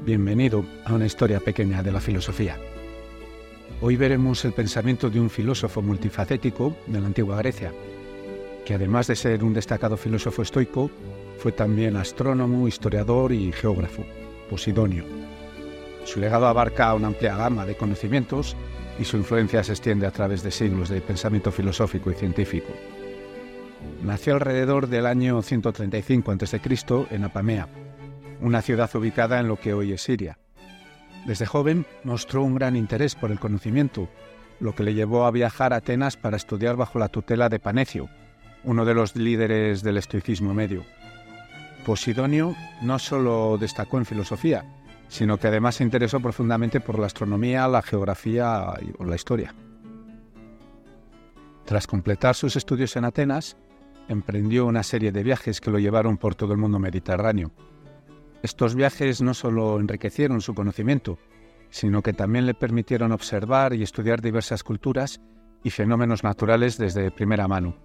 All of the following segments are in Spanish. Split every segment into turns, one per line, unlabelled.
Bienvenido a una historia pequeña de la filosofía. Hoy veremos el pensamiento de un filósofo multifacético de la antigua Grecia, que además de ser un destacado filósofo estoico, fue también astrónomo, historiador y geógrafo, Posidonio. Su legado abarca una amplia gama de conocimientos y su influencia se extiende a través de siglos de pensamiento filosófico y científico. Nació alrededor del año 135 a.C. en Apamea, una ciudad ubicada en lo que hoy es Siria. Desde joven mostró un gran interés por el conocimiento, lo que le llevó a viajar a Atenas para estudiar bajo la tutela de Panecio, uno de los líderes del estoicismo medio. Posidonio no solo destacó en filosofía, sino que además se interesó profundamente por la astronomía, la geografía por la historia. Tras completar sus estudios en Atenas, emprendió una serie de viajes que lo llevaron por todo el mundo mediterráneo. Estos viajes no solo enriquecieron su conocimiento, sino que también le permitieron observar y estudiar diversas culturas y fenómenos naturales desde primera mano.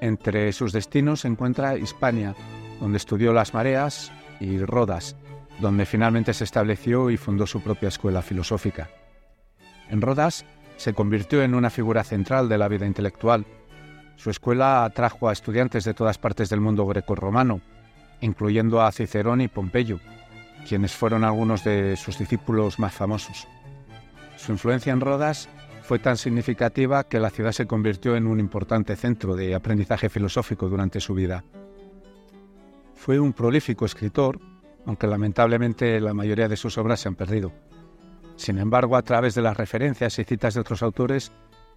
Entre sus destinos se encuentra Hispania, donde estudió las mareas, y Rodas, donde finalmente se estableció y fundó su propia escuela filosófica. En Rodas se convirtió en una figura central de la vida intelectual. Su escuela atrajo a estudiantes de todas partes del mundo greco-romano, incluyendo a Cicerón y Pompeyo, quienes fueron algunos de sus discípulos más famosos. Su influencia en Rodas fue tan significativa que la ciudad se convirtió en un importante centro de aprendizaje filosófico durante su vida. Fue un prolífico escritor, aunque lamentablemente la mayoría de sus obras se han perdido. Sin embargo, a través de las referencias y citas de otros autores,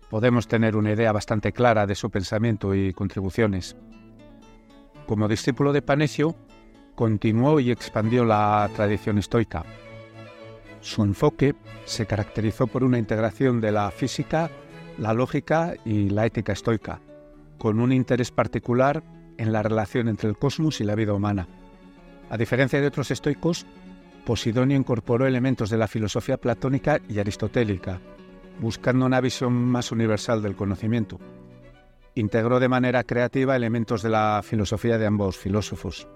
podemos tener una idea bastante clara de su pensamiento y contribuciones. Como discípulo de Panecio, continuó y expandió la tradición estoica. Su enfoque se caracterizó por una integración de la física, la lógica y la ética estoica, con un interés particular en la relación entre el cosmos y la vida humana. A diferencia de otros estoicos, Posidonio incorporó elementos de la filosofía platónica y aristotélica, buscando una visión más universal del conocimiento integró de manera creativa elementos de la filosofía de ambos filósofos.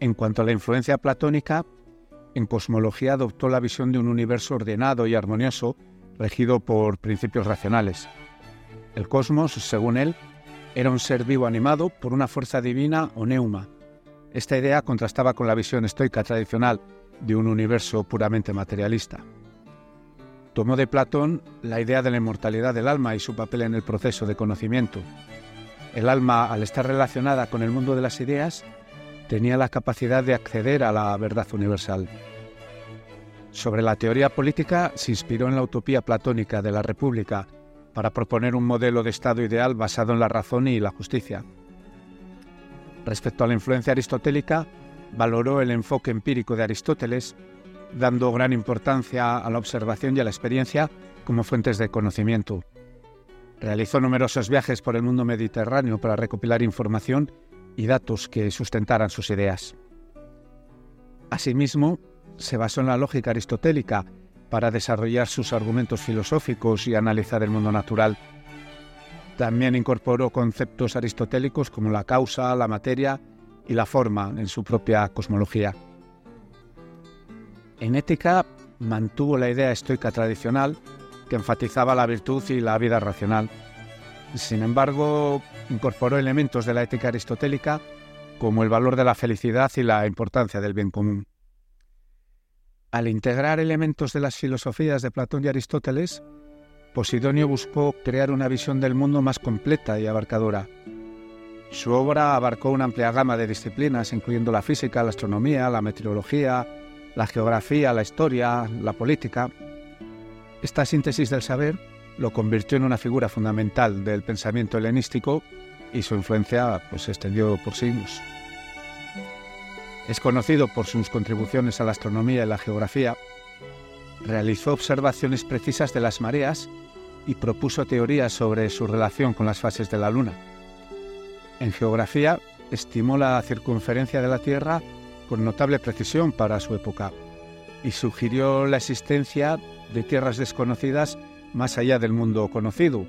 En cuanto a la influencia platónica, en cosmología adoptó la visión de un universo ordenado y armonioso, regido por principios racionales. El cosmos, según él, era un ser vivo animado por una fuerza divina o neuma. Esta idea contrastaba con la visión estoica tradicional de un universo puramente materialista. Tomó de Platón la idea de la inmortalidad del alma y su papel en el proceso de conocimiento. El alma, al estar relacionada con el mundo de las ideas, tenía la capacidad de acceder a la verdad universal. Sobre la teoría política se inspiró en la utopía platónica de la República para proponer un modelo de Estado ideal basado en la razón y la justicia. Respecto a la influencia aristotélica, valoró el enfoque empírico de Aristóteles dando gran importancia a la observación y a la experiencia como fuentes de conocimiento. Realizó numerosos viajes por el mundo mediterráneo para recopilar información y datos que sustentaran sus ideas. Asimismo, se basó en la lógica aristotélica para desarrollar sus argumentos filosóficos y analizar el mundo natural. También incorporó conceptos aristotélicos como la causa, la materia y la forma en su propia cosmología. En ética mantuvo la idea estoica tradicional que enfatizaba la virtud y la vida racional. Sin embargo, incorporó elementos de la ética aristotélica como el valor de la felicidad y la importancia del bien común. Al integrar elementos de las filosofías de Platón y Aristóteles, Posidonio buscó crear una visión del mundo más completa y abarcadora. Su obra abarcó una amplia gama de disciplinas, incluyendo la física, la astronomía, la meteorología, la geografía, la historia, la política. Esta síntesis del saber lo convirtió en una figura fundamental del pensamiento helenístico y su influencia pues, se extendió por siglos. Es conocido por sus contribuciones a la astronomía y la geografía. Realizó observaciones precisas de las mareas y propuso teorías sobre su relación con las fases de la Luna. En geografía, estimó la circunferencia de la Tierra con notable precisión para su época y sugirió la existencia de tierras desconocidas más allá del mundo conocido,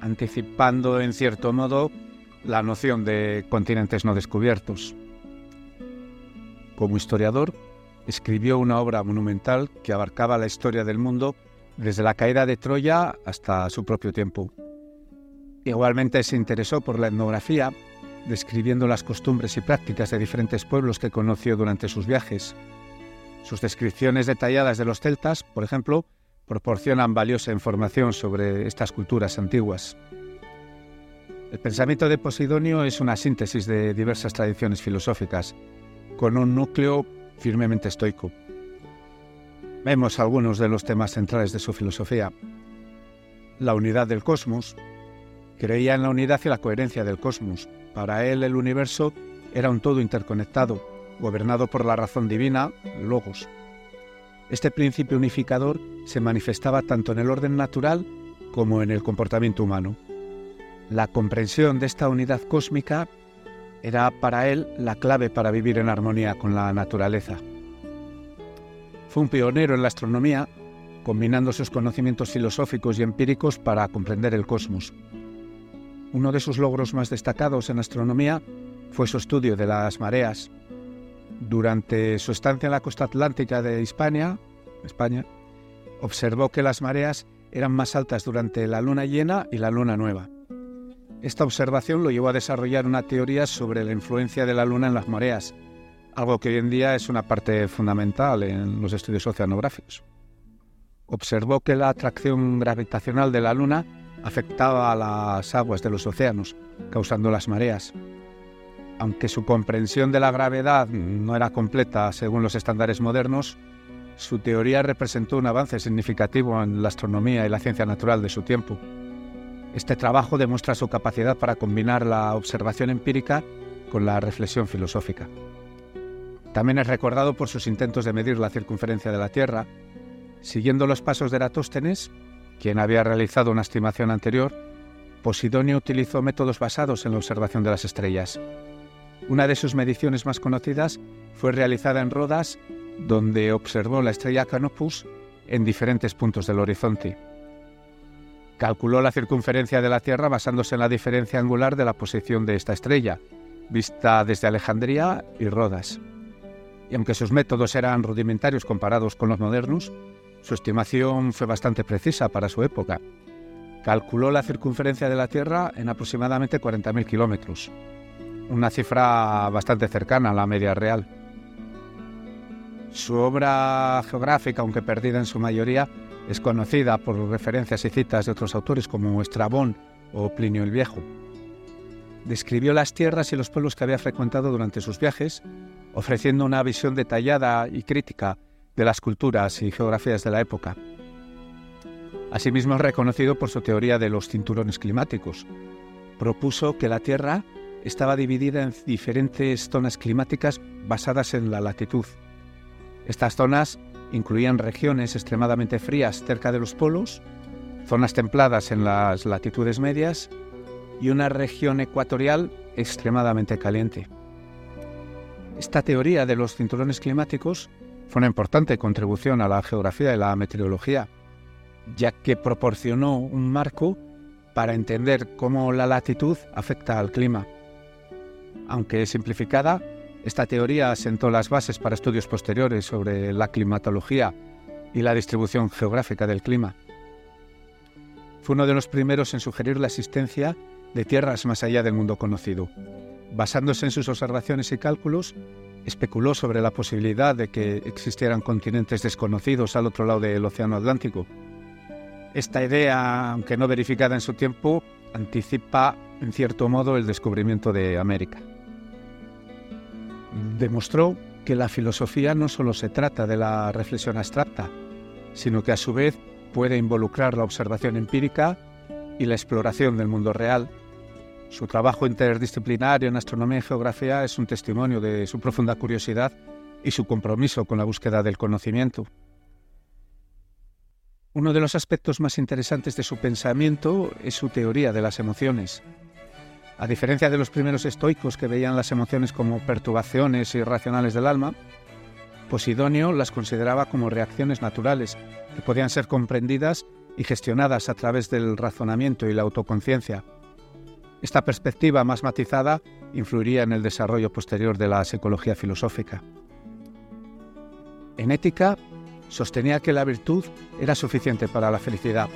anticipando en cierto modo la noción de continentes no descubiertos. Como historiador, escribió una obra monumental que abarcaba la historia del mundo desde la caída de Troya hasta su propio tiempo. Igualmente se interesó por la etnografía, describiendo las costumbres y prácticas de diferentes pueblos que conoció durante sus viajes. Sus descripciones detalladas de los celtas, por ejemplo, proporcionan valiosa información sobre estas culturas antiguas. El pensamiento de Posidonio es una síntesis de diversas tradiciones filosóficas, con un núcleo firmemente estoico. Vemos algunos de los temas centrales de su filosofía. La unidad del cosmos. Creía en la unidad y la coherencia del cosmos. Para él el universo era un todo interconectado, gobernado por la razón divina, logos. Este principio unificador se manifestaba tanto en el orden natural como en el comportamiento humano. La comprensión de esta unidad cósmica era para él la clave para vivir en armonía con la naturaleza. Fue un pionero en la astronomía, combinando sus conocimientos filosóficos y empíricos para comprender el cosmos. Uno de sus logros más destacados en astronomía fue su estudio de las mareas. Durante su estancia en la costa atlántica de Hispania, España, observó que las mareas eran más altas durante la luna llena y la luna nueva. Esta observación lo llevó a desarrollar una teoría sobre la influencia de la Luna en las mareas, algo que hoy en día es una parte fundamental en los estudios oceanográficos. Observó que la atracción gravitacional de la Luna afectaba a las aguas de los océanos, causando las mareas. Aunque su comprensión de la gravedad no era completa según los estándares modernos, su teoría representó un avance significativo en la astronomía y la ciencia natural de su tiempo. Este trabajo demuestra su capacidad para combinar la observación empírica con la reflexión filosófica. También es recordado por sus intentos de medir la circunferencia de la Tierra. Siguiendo los pasos de Eratóstenes, quien había realizado una estimación anterior, Posidonio utilizó métodos basados en la observación de las estrellas. Una de sus mediciones más conocidas fue realizada en Rodas, donde observó la estrella Canopus en diferentes puntos del horizonte. Calculó la circunferencia de la Tierra basándose en la diferencia angular de la posición de esta estrella, vista desde Alejandría y Rodas. Y aunque sus métodos eran rudimentarios comparados con los modernos, su estimación fue bastante precisa para su época. Calculó la circunferencia de la Tierra en aproximadamente 40.000 kilómetros, una cifra bastante cercana a la media real. Su obra geográfica, aunque perdida en su mayoría, es conocida por referencias y citas de otros autores como Estrabón o Plinio el Viejo. Describió las tierras y los pueblos que había frecuentado durante sus viajes, ofreciendo una visión detallada y crítica de las culturas y geografías de la época. Asimismo es reconocido por su teoría de los cinturones climáticos. Propuso que la Tierra estaba dividida en diferentes zonas climáticas basadas en la latitud. Estas zonas incluían regiones extremadamente frías cerca de los polos, zonas templadas en las latitudes medias y una región ecuatorial extremadamente caliente. Esta teoría de los cinturones climáticos fue una importante contribución a la geografía y la meteorología, ya que proporcionó un marco para entender cómo la latitud afecta al clima. Aunque simplificada, esta teoría asentó las bases para estudios posteriores sobre la climatología y la distribución geográfica del clima. Fue uno de los primeros en sugerir la existencia de tierras más allá del mundo conocido. Basándose en sus observaciones y cálculos, especuló sobre la posibilidad de que existieran continentes desconocidos al otro lado del Océano Atlántico. Esta idea, aunque no verificada en su tiempo, anticipa en cierto modo el descubrimiento de América demostró que la filosofía no solo se trata de la reflexión abstracta, sino que a su vez puede involucrar la observación empírica y la exploración del mundo real. Su trabajo interdisciplinario en astronomía y geografía es un testimonio de su profunda curiosidad y su compromiso con la búsqueda del conocimiento. Uno de los aspectos más interesantes de su pensamiento es su teoría de las emociones. A diferencia de los primeros estoicos que veían las emociones como perturbaciones irracionales del alma, Posidonio las consideraba como reacciones naturales que podían ser comprendidas y gestionadas a través del razonamiento y la autoconciencia. Esta perspectiva más matizada influiría en el desarrollo posterior de la psicología filosófica. En ética, sostenía que la virtud era suficiente para la felicidad,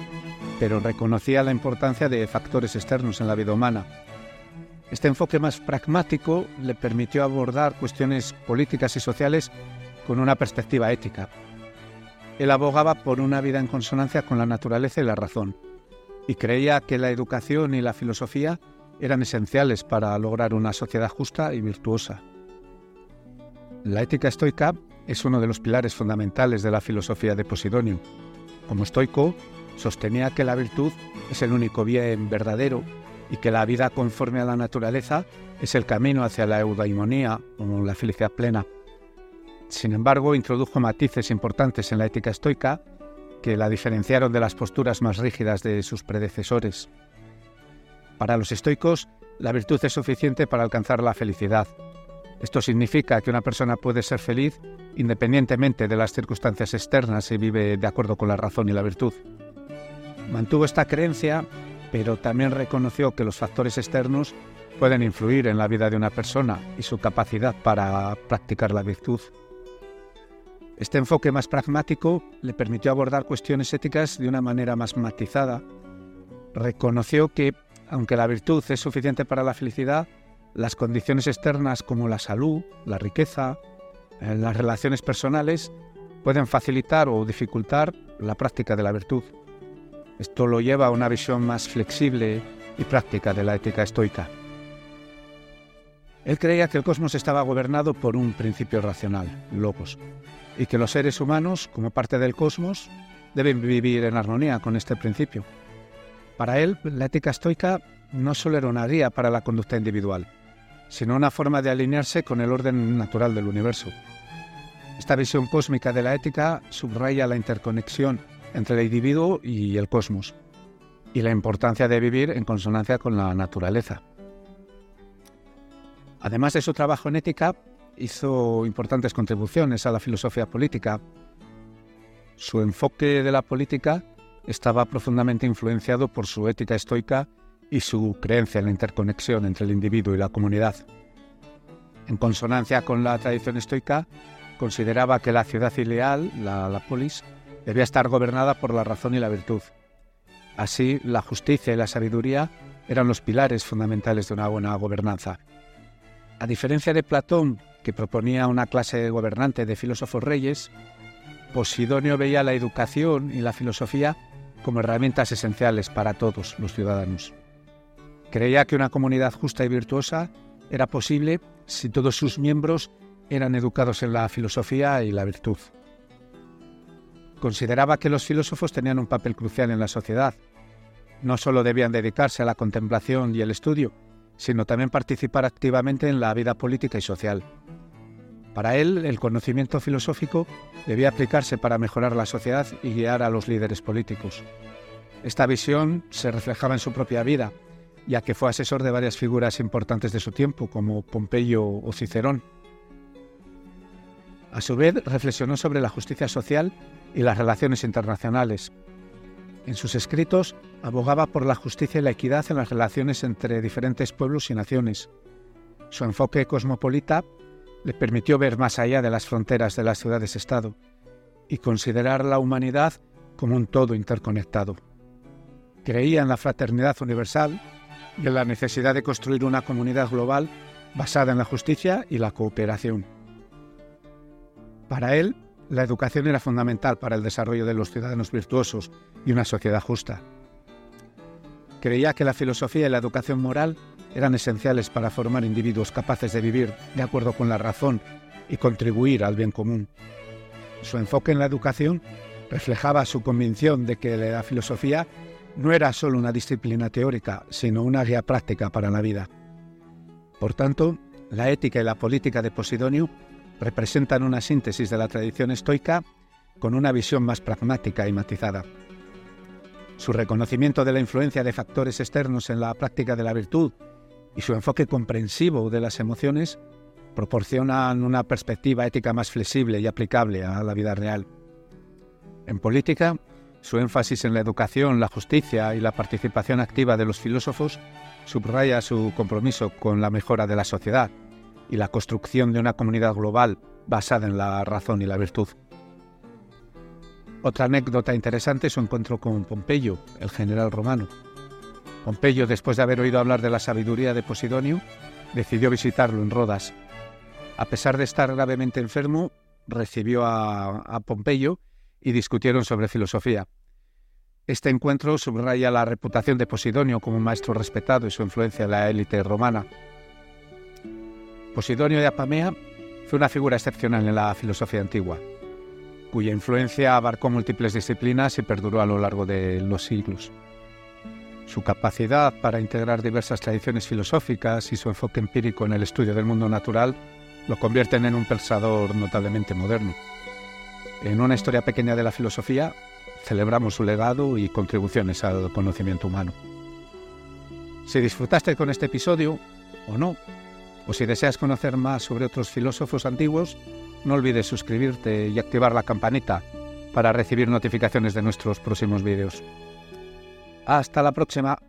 pero reconocía la importancia de factores externos en la vida humana. Este enfoque más pragmático le permitió abordar cuestiones políticas y sociales con una perspectiva ética. Él abogaba por una vida en consonancia con la naturaleza y la razón, y creía que la educación y la filosofía eran esenciales para lograr una sociedad justa y virtuosa. La ética estoica es uno de los pilares fundamentales de la filosofía de Posidonio. Como estoico, sostenía que la virtud es el único bien verdadero y que la vida conforme a la naturaleza es el camino hacia la eudaimonía o la felicidad plena. Sin embargo, introdujo matices importantes en la ética estoica que la diferenciaron de las posturas más rígidas de sus predecesores. Para los estoicos, la virtud es suficiente para alcanzar la felicidad. Esto significa que una persona puede ser feliz independientemente de las circunstancias externas y vive de acuerdo con la razón y la virtud. Mantuvo esta creencia, pero también reconoció que los factores externos pueden influir en la vida de una persona y su capacidad para practicar la virtud. Este enfoque más pragmático le permitió abordar cuestiones éticas de una manera más matizada. Reconoció que, aunque la virtud es suficiente para la felicidad, las condiciones externas como la salud, la riqueza, eh, las relaciones personales pueden facilitar o dificultar la práctica de la virtud. Esto lo lleva a una visión más flexible y práctica de la ética estoica. Él creía que el cosmos estaba gobernado por un principio racional, logos, y que los seres humanos, como parte del cosmos, deben vivir en armonía con este principio. Para él, la ética estoica no solo era una guía para la conducta individual, sino una forma de alinearse con el orden natural del universo. Esta visión cósmica de la ética subraya la interconexión entre el individuo y el cosmos y la importancia de vivir en consonancia con la naturaleza. Además de su trabajo en ética, hizo importantes contribuciones a la filosofía política. Su enfoque de la política estaba profundamente influenciado por su ética estoica y su creencia en la interconexión entre el individuo y la comunidad. En consonancia con la tradición estoica, consideraba que la ciudad ideal, la, la polis, debía estar gobernada por la razón y la virtud. Así, la justicia y la sabiduría eran los pilares fundamentales de una buena gobernanza. A diferencia de Platón, que proponía una clase gobernante de filósofos reyes, Posidonio veía la educación y la filosofía como herramientas esenciales para todos los ciudadanos. Creía que una comunidad justa y virtuosa era posible si todos sus miembros eran educados en la filosofía y la virtud. Consideraba que los filósofos tenían un papel crucial en la sociedad. No solo debían dedicarse a la contemplación y el estudio, sino también participar activamente en la vida política y social. Para él, el conocimiento filosófico debía aplicarse para mejorar la sociedad y guiar a los líderes políticos. Esta visión se reflejaba en su propia vida, ya que fue asesor de varias figuras importantes de su tiempo, como Pompeyo o Cicerón. A su vez, reflexionó sobre la justicia social y las relaciones internacionales. En sus escritos abogaba por la justicia y la equidad en las relaciones entre diferentes pueblos y naciones. Su enfoque cosmopolita le permitió ver más allá de las fronteras de las ciudades-estado y considerar la humanidad como un todo interconectado. Creía en la fraternidad universal y en la necesidad de construir una comunidad global basada en la justicia y la cooperación. Para él, la educación era fundamental para el desarrollo de los ciudadanos virtuosos y una sociedad justa. Creía que la filosofía y la educación moral eran esenciales para formar individuos capaces de vivir de acuerdo con la razón y contribuir al bien común. Su enfoque en la educación reflejaba su convicción de que la filosofía no era solo una disciplina teórica, sino una guía práctica para la vida. Por tanto, la ética y la política de Posidonio representan una síntesis de la tradición estoica con una visión más pragmática y matizada. Su reconocimiento de la influencia de factores externos en la práctica de la virtud y su enfoque comprensivo de las emociones proporcionan una perspectiva ética más flexible y aplicable a la vida real. En política, su énfasis en la educación, la justicia y la participación activa de los filósofos subraya su compromiso con la mejora de la sociedad y la construcción de una comunidad global basada en la razón y la virtud. Otra anécdota interesante es su encuentro con Pompeyo, el general romano. Pompeyo, después de haber oído hablar de la sabiduría de Posidonio, decidió visitarlo en Rodas. A pesar de estar gravemente enfermo, recibió a, Pompeyo y discutieron sobre filosofía. Este encuentro subraya la reputación de Posidonio como un maestro respetado y su influencia en la élite romana. Posidonio de Apamea fue una figura excepcional en la filosofía antigua, cuya influencia abarcó múltiples disciplinas y perduró a lo largo de los siglos. Su capacidad para integrar diversas tradiciones filosóficas y su enfoque empírico en el estudio del mundo natural lo convierten en un pensador notablemente moderno. En una historia pequeña de la filosofía, celebramos su legado y contribuciones al conocimiento humano. Si disfrutaste con este episodio o no, o si deseas conocer más sobre otros filósofos antiguos, no olvides suscribirte y activar la campanita para recibir notificaciones de nuestros próximos vídeos. Hasta la próxima.